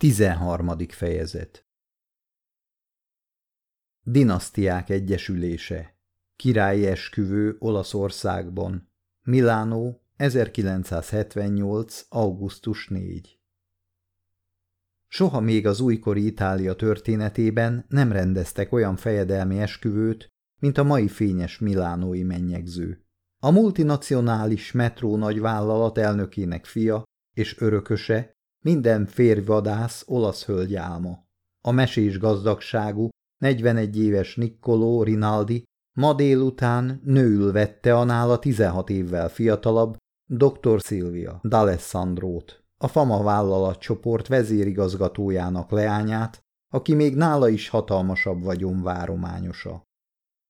13. fejezet Dinasztiák egyesülése Királyi esküvő Olaszországban Milánó 1978. augusztus 4 Soha még az újkori Itália történetében nem rendeztek olyan fejedelmi esküvőt, mint a mai fényes milánói mennyegző. A multinacionális metró nagyvállalat elnökének fia és örököse minden férjvadász olasz hölgy álma. A mesés gazdagságú, 41 éves Niccolò Rinaldi ma délután nőül vette a nála 16 évvel fiatalabb dr. Silvia D'Alessandrót, a Fama vállalatcsoport vezérigazgatójának leányát, aki még nála is hatalmasabb vagyon várományosa.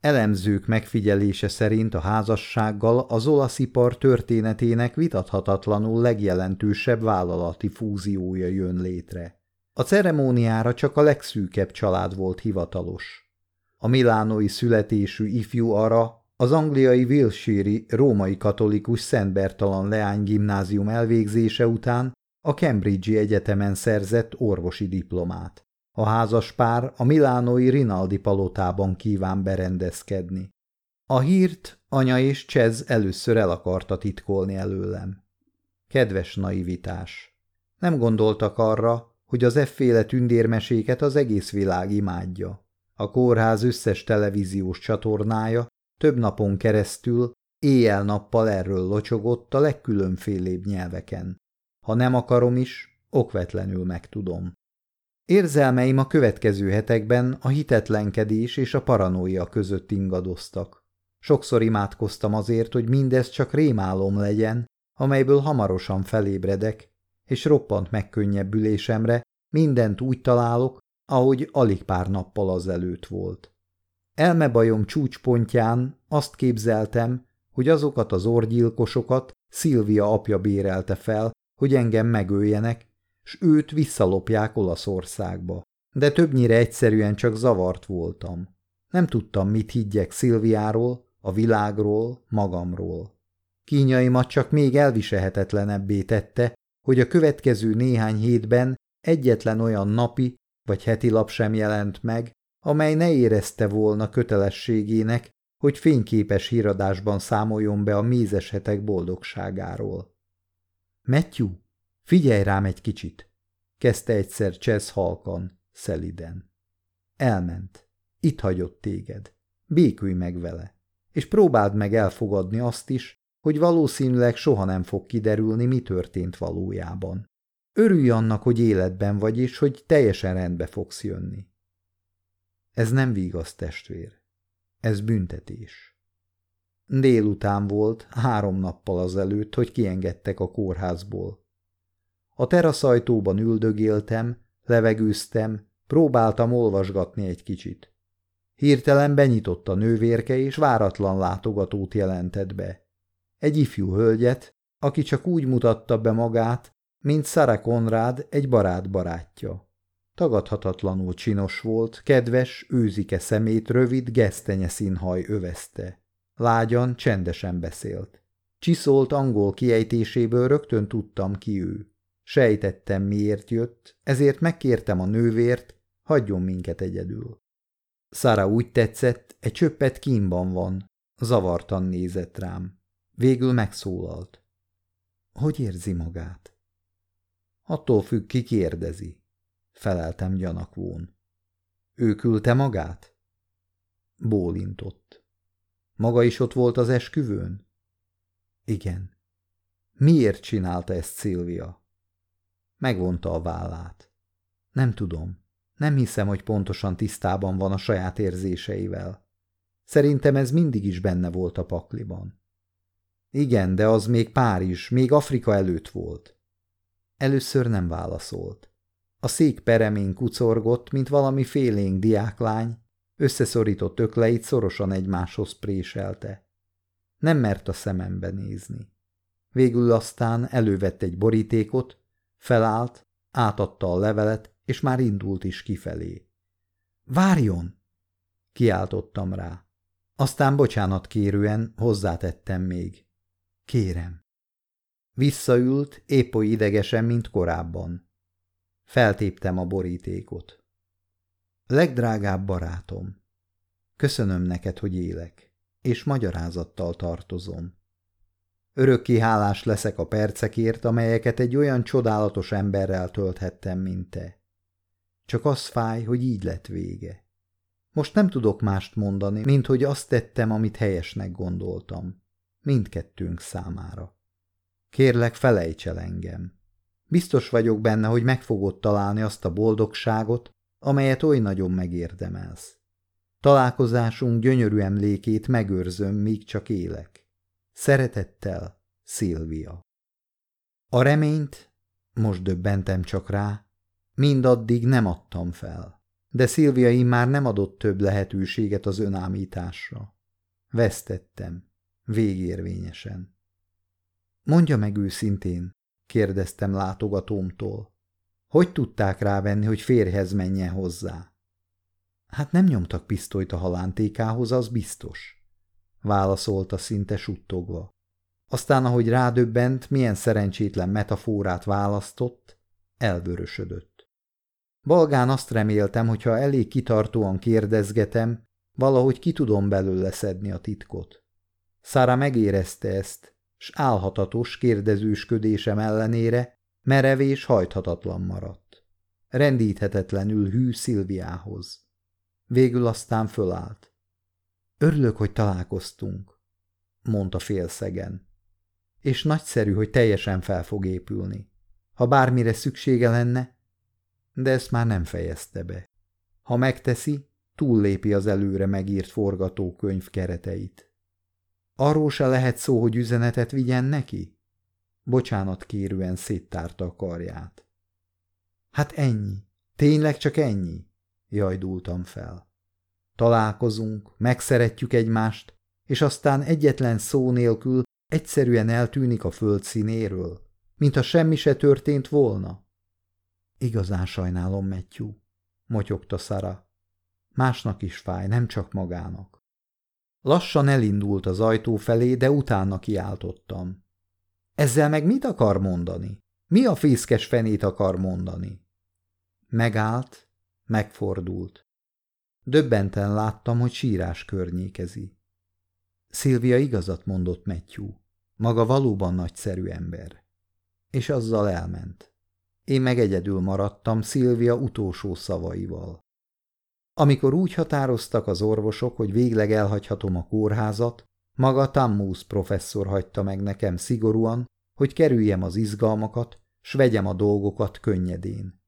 Elemzők megfigyelése szerint a házassággal az olasz ipar történetének vitathatatlanul legjelentősebb vállalati fúziója jön létre. A ceremóniára csak a legszűkebb család volt hivatalos. A milánói születésű ifjú Ara az angliai wilshire római katolikus Szent Bertalan Leány gimnázium elvégzése után a Cambridge-i egyetemen szerzett orvosi diplomát. A házas pár a milánói Rinaldi palotában kíván berendezkedni. A hírt anya és Csez először el akarta titkolni előlem. Kedves naivitás! Nem gondoltak arra, hogy az efféle tündérmeséket az egész világ imádja. A kórház összes televíziós csatornája több napon keresztül éjjel-nappal erről locsogott a legkülönfélébb nyelveken. Ha nem akarom is, okvetlenül megtudom. Érzelmeim a következő hetekben a hitetlenkedés és a paranóia között ingadoztak. Sokszor imádkoztam azért, hogy mindez csak rémálom legyen, amelyből hamarosan felébredek, és roppant megkönnyebbülésemre mindent úgy találok, ahogy alig pár nappal azelőtt volt. Elmebajom csúcspontján azt képzeltem, hogy azokat az orgyilkosokat Szilvia apja bérelte fel, hogy engem megöljenek, s őt visszalopják Olaszországba. De többnyire egyszerűen csak zavart voltam. Nem tudtam, mit higgyek Szilviáról, a világról, magamról. Kínjaimat csak még elviselhetetlenebbé tette, hogy a következő néhány hétben egyetlen olyan napi vagy heti lap sem jelent meg, amely ne érezte volna kötelességének, hogy fényképes híradásban számoljon be a mézes hetek boldogságáról. Matthew, Figyelj rám egy kicsit, kezdte egyszer Csesz halkan, szeliden. Elment. Itt hagyott téged. Békülj meg vele. És próbáld meg elfogadni azt is, hogy valószínűleg soha nem fog kiderülni, mi történt valójában. Örülj annak, hogy életben vagy, és hogy teljesen rendbe fogsz jönni. Ez nem vigasz, testvér. Ez büntetés. Délután volt, három nappal azelőtt, hogy kiengedtek a kórházból. A teraszajtóban üldögéltem, levegőztem, próbáltam olvasgatni egy kicsit. Hirtelen benyitott a nővérke, és váratlan látogatót jelentett be. Egy ifjú hölgyet, aki csak úgy mutatta be magát, mint Szara Konrád egy barát barátja. Tagadhatatlanul csinos volt, kedves, őzike szemét rövid, gesztenye színhaj övezte. Lágyan, csendesen beszélt. Csiszolt angol kiejtéséből rögtön tudtam ki ő. Sejtettem, miért jött, ezért megkértem a nővért, hagyjon minket egyedül. Szára úgy tetszett, egy csöppet kínban van, zavartan nézett rám. Végül megszólalt. Hogy érzi magát? Attól függ, ki kérdezi. Feleltem gyanakvón. Ő küldte magát? Bólintott. Maga is ott volt az esküvőn? Igen. Miért csinálta ezt Szilvia? Megvonta a vállát. Nem tudom. Nem hiszem, hogy pontosan tisztában van a saját érzéseivel. Szerintem ez mindig is benne volt a pakliban. Igen, de az még Párizs, még Afrika előtt volt. Először nem válaszolt. A szék peremén kucorgott, mint valami félénk diáklány, összeszorított ökleit szorosan egymáshoz préselte. Nem mert a szemembe nézni. Végül aztán elővett egy borítékot, Felállt, átadta a levelet, és már indult is kifelé. Várjon! Kiáltottam rá. Aztán bocsánat kérően hozzátettem még. Kérem. Visszaült, épp oly idegesen, mint korábban. Feltéptem a borítékot. Legdrágább barátom, köszönöm neked, hogy élek, és magyarázattal tartozom. Örökké hálás leszek a percekért, amelyeket egy olyan csodálatos emberrel tölthettem, mint te. Csak az fáj, hogy így lett vége. Most nem tudok mást mondani, mint hogy azt tettem, amit helyesnek gondoltam. Mindkettőnk számára. Kérlek, felejts el engem. Biztos vagyok benne, hogy meg fogod találni azt a boldogságot, amelyet oly nagyon megérdemelsz. Találkozásunk gyönyörű emlékét megőrzöm, míg csak élek. Szeretettel, Szilvia. A reményt, most döbbentem csak rá, mindaddig nem adtam fel, de Szilvia már nem adott több lehetőséget az önámításra. Vesztettem, végérvényesen. Mondja meg őszintén, kérdeztem látogatómtól. Hogy tudták rávenni, hogy férjhez menjen hozzá? Hát nem nyomtak pisztolyt a halántékához, az biztos, válaszolta szinte suttogva. Aztán, ahogy rádöbbent, milyen szerencsétlen metaforát választott, elvörösödött. Balgán azt reméltem, hogy ha elég kitartóan kérdezgetem, valahogy ki tudom belőle szedni a titkot. Szára megérezte ezt, s álhatatos kérdezősködésem ellenére merev és hajthatatlan maradt. Rendíthetetlenül hű Szilviához. Végül aztán fölállt. Örülök, hogy találkoztunk, mondta félszegen. És nagyszerű, hogy teljesen fel fog épülni. Ha bármire szüksége lenne, de ezt már nem fejezte be. Ha megteszi, túllépi az előre megírt forgatókönyv kereteit. Arról se lehet szó, hogy üzenetet vigyen neki? Bocsánat kérően széttárta a karját. Hát ennyi. Tényleg csak ennyi? Jajdultam fel. Találkozunk, megszeretjük egymást, és aztán egyetlen szó nélkül egyszerűen eltűnik a föld színéről, mintha semmi se történt volna. Igazán sajnálom, Matthew, motyogta Szara. Másnak is fáj, nem csak magának. Lassan elindult az ajtó felé, de utána kiáltottam. Ezzel meg mit akar mondani? Mi a fészkes fenét akar mondani? Megállt, megfordult. Döbbenten láttam, hogy sírás környékezi. Szilvia igazat mondott Matthew. Maga valóban nagyszerű ember. És azzal elment. Én meg egyedül maradtam Szilvia utolsó szavaival. Amikor úgy határoztak az orvosok, hogy végleg elhagyhatom a kórházat, maga Tammus professzor hagyta meg nekem szigorúan, hogy kerüljem az izgalmakat, s vegyem a dolgokat könnyedén.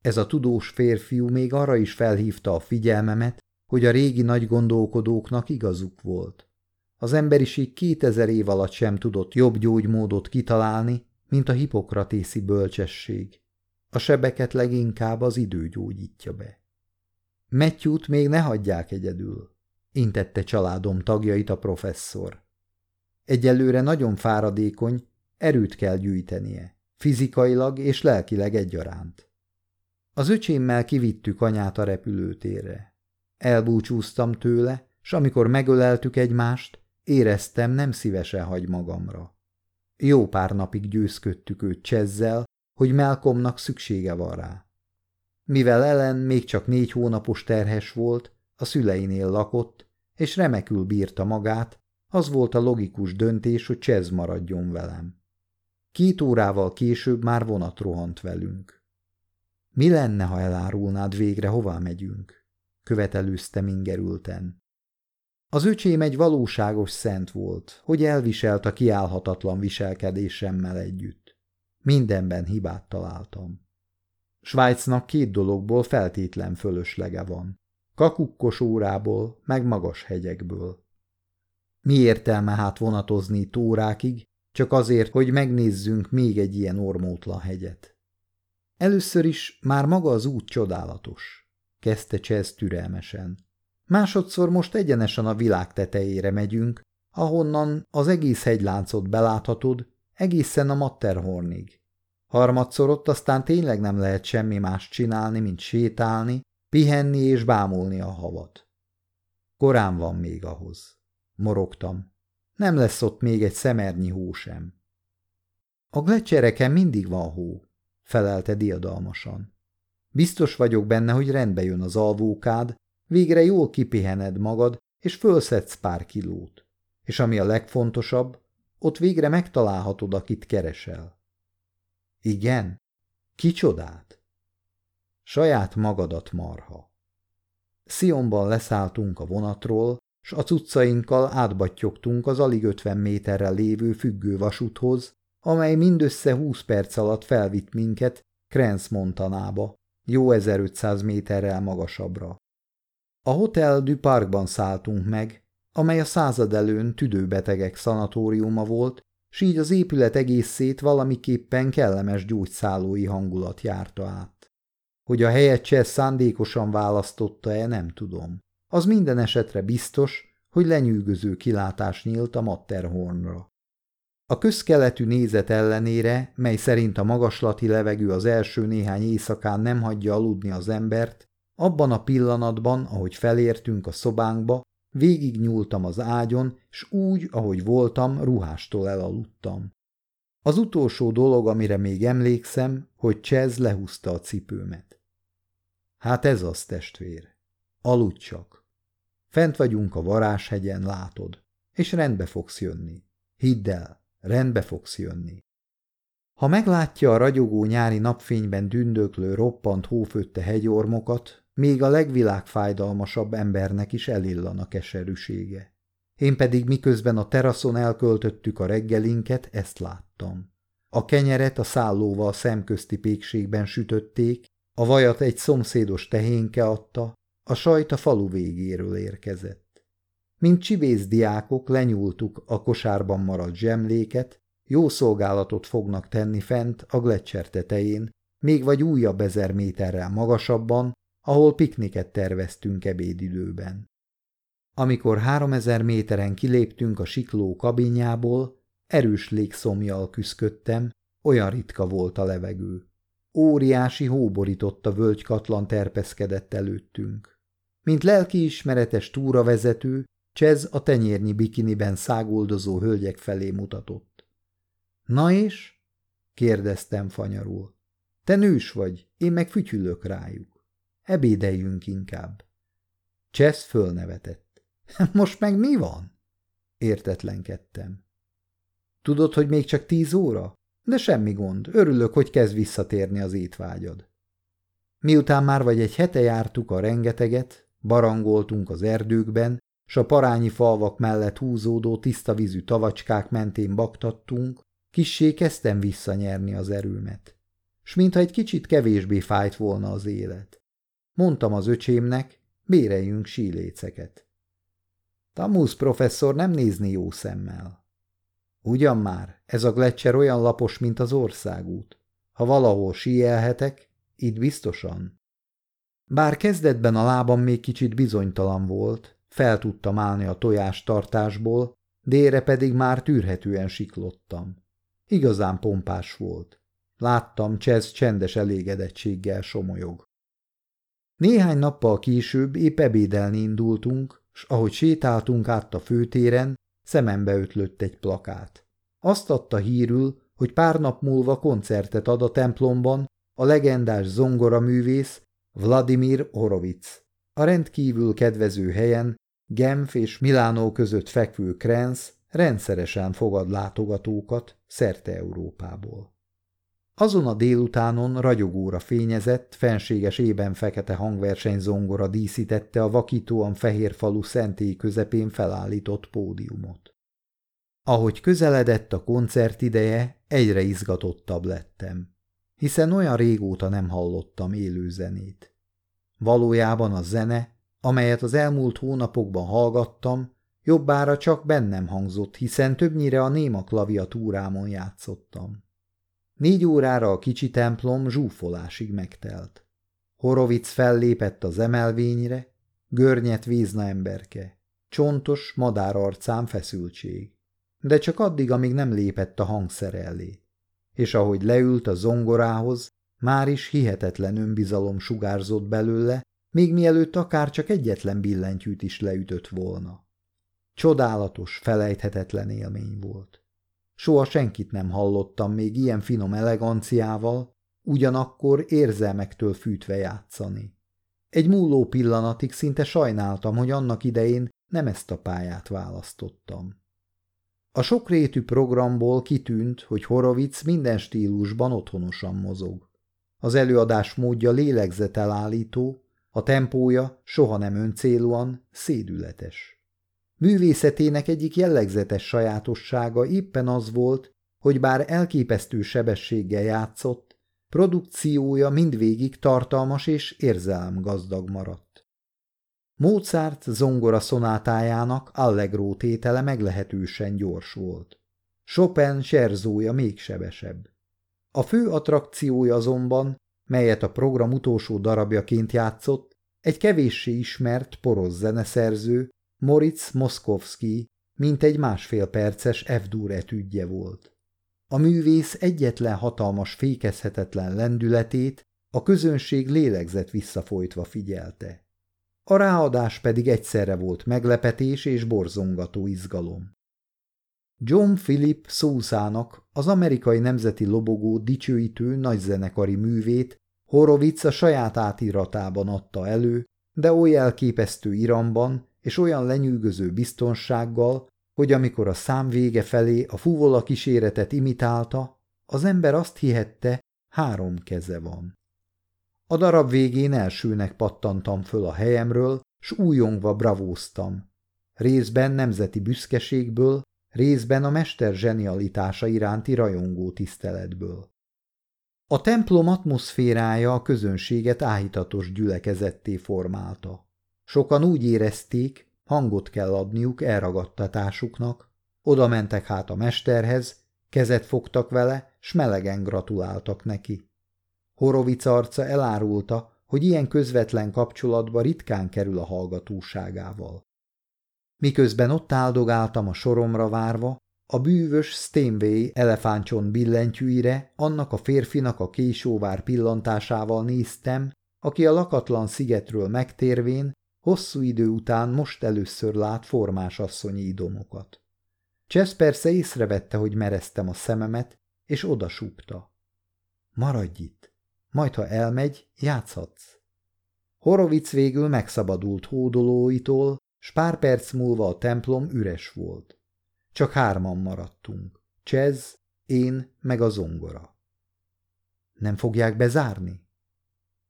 Ez a tudós férfiú még arra is felhívta a figyelmemet, hogy a régi nagy gondolkodóknak igazuk volt. Az emberiség kétezer év alatt sem tudott jobb gyógymódot kitalálni, mint a hipokratészi bölcsesség. A sebeket leginkább az idő gyógyítja be. Matthew-t még ne hagyják egyedül, intette családom tagjait a professzor. Egyelőre nagyon fáradékony, erőt kell gyűjtenie, fizikailag és lelkileg egyaránt. Az öcsémmel kivittük anyát a repülőtérre. Elbúcsúztam tőle, s amikor megöleltük egymást, éreztem, nem szívesen hagy magamra. Jó pár napig győzködtük őt csezzel, hogy Melkomnak szüksége van rá. Mivel Ellen még csak négy hónapos terhes volt, a szüleinél lakott, és remekül bírta magát, az volt a logikus döntés, hogy Csez maradjon velem. Két órával később már vonat rohant velünk. Mi lenne, ha elárulnád végre, hová megyünk? Követelőztem ingerülten. Az öcsém egy valóságos szent volt, hogy elviselt a kiállhatatlan viselkedésemmel együtt. Mindenben hibát találtam. Svájcnak két dologból feltétlen fölöslege van. Kakukkos órából, meg magas hegyekből. Mi értelme hát vonatozni tórákig, csak azért, hogy megnézzünk még egy ilyen ormótlan hegyet. Először is már maga az út csodálatos, kezdte Csesz türelmesen. Másodszor most egyenesen a világ tetejére megyünk, ahonnan az egész hegyláncot beláthatod, egészen a Matterhornig. Harmadszor ott aztán tényleg nem lehet semmi más csinálni, mint sétálni, pihenni és bámulni a havat. Korán van még ahhoz. Morogtam. Nem lesz ott még egy szemernyi hó sem. A glecsereken mindig van hó, felelte diadalmasan. Biztos vagyok benne, hogy rendbe jön az alvókád, végre jól kipihened magad, és fölszedsz pár kilót. És ami a legfontosabb, ott végre megtalálhatod, akit keresel. Igen? Kicsodát? Saját magadat, marha. Szionban leszálltunk a vonatról, s a cuccainkkal átbattyogtunk az alig ötven méterre lévő függővasúthoz, amely mindössze húsz perc alatt felvitt minket Krenz Montanába, jó 1500 méterrel magasabbra. A Hotel du Parkban szálltunk meg, amely a század előn tüdőbetegek szanatóriuma volt, s így az épület egészét valamiképpen kellemes gyógyszállói hangulat járta át. Hogy a helyet Csesz szándékosan választotta-e, nem tudom. Az minden esetre biztos, hogy lenyűgöző kilátás nyílt a Matterhornra. A közkeletű nézet ellenére, mely szerint a magaslati levegő az első néhány éjszakán nem hagyja aludni az embert, abban a pillanatban, ahogy felértünk a szobánkba, végig nyúltam az ágyon, s úgy, ahogy voltam, ruhástól elaludtam. Az utolsó dolog, amire még emlékszem, hogy Csez lehúzta a cipőmet. Hát ez az, testvér. Aludj csak. Fent vagyunk a varázshegyen, látod, és rendbe fogsz jönni. Hidd el, rendbe fogsz jönni. Ha meglátja a ragyogó nyári napfényben dündöklő roppant hófötte hegyormokat, még a legvilágfájdalmasabb embernek is elillan a keserűsége. Én pedig miközben a teraszon elköltöttük a reggelinket, ezt láttam. A kenyeret a szállóval szemközti pékségben sütötték, a vajat egy szomszédos tehénke adta, a sajt a falu végéről érkezett. Mint csibész diákok lenyúltuk a kosárban maradt zsemléket, jó szolgálatot fognak tenni fent a Gletscher tetején, még vagy újabb ezer méterrel magasabban, ahol pikniket terveztünk ebédidőben. Amikor háromezer méteren kiléptünk a sikló kabinjából, erős légszomjal küszködtem, olyan ritka volt a levegő. Óriási hóborított völgykatlan terpeszkedett előttünk. Mint lelkiismeretes túravezető, Csez a tenyérnyi bikiniben száguldozó hölgyek felé mutatott. – Na és? – kérdeztem fanyarul. – Te nős vagy, én meg fütyülök rájuk. Ebédeljünk inkább. Csesz fölnevetett. Most meg mi van? Értetlenkedtem. Tudod, hogy még csak tíz óra? De semmi gond, örülök, hogy kezd visszatérni az étvágyad. Miután már vagy egy hete jártuk a rengeteget, barangoltunk az erdőkben, s a parányi falvak mellett húzódó tiszta vízű tavacskák mentén baktattunk, kissé kezdtem visszanyerni az erőmet. S mintha egy kicsit kevésbé fájt volna az élet. Mondtam az öcsémnek, béreljünk síléceket. Tamusz professzor nem nézni jó szemmel. Ugyan már, ez a Gletscher olyan lapos, mint az országút. Ha valahol síelhetek, itt biztosan. Bár kezdetben a lábam még kicsit bizonytalan volt, fel tudtam állni a tojás tartásból, délre pedig már tűrhetően siklottam. Igazán pompás volt. Láttam, Csez csendes elégedettséggel somolyog. Néhány nappal később épp ebédelni indultunk, s ahogy sétáltunk át a főtéren, szemembe ötlött egy plakát. Azt adta hírül, hogy pár nap múlva koncertet ad a templomban a legendás zongoraművész Vladimir Horowitz. A rendkívül kedvező helyen, Genf és Milánó között fekvő Krenz rendszeresen fogad látogatókat szerte Európából. Azon a délutánon ragyogóra fényezett, fenséges ében fekete hangverseny zongora díszítette a vakítóan fehér falu szentély közepén felállított pódiumot. Ahogy közeledett a koncert ideje, egyre izgatottabb lettem, hiszen olyan régóta nem hallottam élő zenét. Valójában a zene, amelyet az elmúlt hónapokban hallgattam, jobbára csak bennem hangzott, hiszen többnyire a néma klaviatúrámon játszottam. Négy órára a kicsi templom zsúfolásig megtelt. Horovic fellépett az emelvényre, görnyet vízna emberke, csontos, madár arcán feszültség. De csak addig, amíg nem lépett a hangszer elé. És ahogy leült a zongorához, már is hihetetlen önbizalom sugárzott belőle, még mielőtt akár csak egyetlen billentyűt is leütött volna. Csodálatos, felejthetetlen élmény volt. Soha senkit nem hallottam még ilyen finom eleganciával, ugyanakkor érzelmektől fűtve játszani. Egy múló pillanatig szinte sajnáltam, hogy annak idején nem ezt a pályát választottam. A sokrétű programból kitűnt, hogy Horovic minden stílusban otthonosan mozog. Az előadás módja lélegzetelállító, a tempója soha nem öncélúan, szédületes. Művészetének egyik jellegzetes sajátossága éppen az volt, hogy bár elképesztő sebességgel játszott, produkciója mindvégig tartalmas és érzelemgazdag maradt. Mozart zongora szonátájának allegro tétele meglehetősen gyors volt. Chopin serzója még sebesebb. A fő attrakciója azonban, melyet a program utolsó darabjaként játszott, egy kevéssé ismert porosz zeneszerző, Moritz Moszkowski, mint egy másfél perces F-dur etüdje volt. A művész egyetlen hatalmas fékezhetetlen lendületét a közönség lélegzet visszafolytva figyelte. A ráadás pedig egyszerre volt meglepetés és borzongató izgalom. John Philip Szószának, az amerikai nemzeti lobogó dicsőítő nagyzenekari művét Horowitz a saját átiratában adta elő, de oly elképesztő iramban és olyan lenyűgöző biztonsággal, hogy amikor a szám vége felé a fuvola kíséretet imitálta, az ember azt hihette, három keze van. A darab végén elsőnek pattantam föl a helyemről, s újongva bravóztam. Részben nemzeti büszkeségből, részben a mester zsenialitása iránti rajongó tiszteletből. A templom atmoszférája a közönséget áhítatos gyülekezetté formálta. Sokan úgy érezték, hangot kell adniuk elragadtatásuknak, oda mentek hát a mesterhez, kezet fogtak vele, s melegen gratuláltak neki. Horovic arca elárulta, hogy ilyen közvetlen kapcsolatba ritkán kerül a hallgatóságával. Miközben ott áldogáltam a soromra várva, a bűvös Steinway elefántson billentyűire annak a férfinak a késóvár pillantásával néztem, aki a lakatlan szigetről megtérvén hosszú idő után most először lát formás asszonyi idomokat. Csesz persze észrevette, hogy mereztem a szememet, és odasúgta. Maradj itt, majd ha elmegy, játszhatsz. Horovic végül megszabadult hódolóitól, s pár perc múlva a templom üres volt. Csak hárman maradtunk. Csez, én, meg a zongora. Nem fogják bezárni?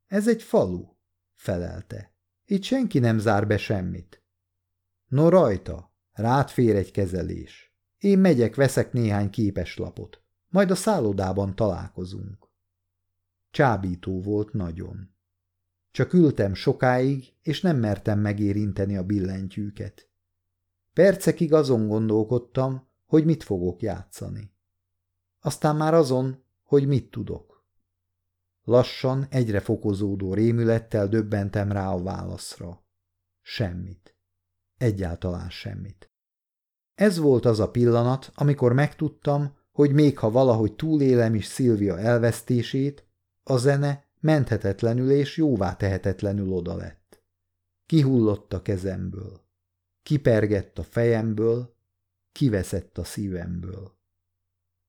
Ez egy falu, felelte. Itt senki nem zár be semmit. No rajta, rád fér egy kezelés. Én megyek, veszek néhány képeslapot. Majd a szállodában találkozunk. Csábító volt nagyon. Csak ültem sokáig, és nem mertem megérinteni a billentyűket. Percekig azon gondolkodtam, hogy mit fogok játszani. Aztán már azon, hogy mit tudok. Lassan, egyre fokozódó rémülettel döbbentem rá a válaszra. Semmit. Egyáltalán semmit. Ez volt az a pillanat, amikor megtudtam, hogy még ha valahogy túlélem is Szilvia elvesztését, a zene menthetetlenül és jóvá tehetetlenül oda lett. Kihullott a kezemből kipergett a fejemből, kiveszett a szívemből.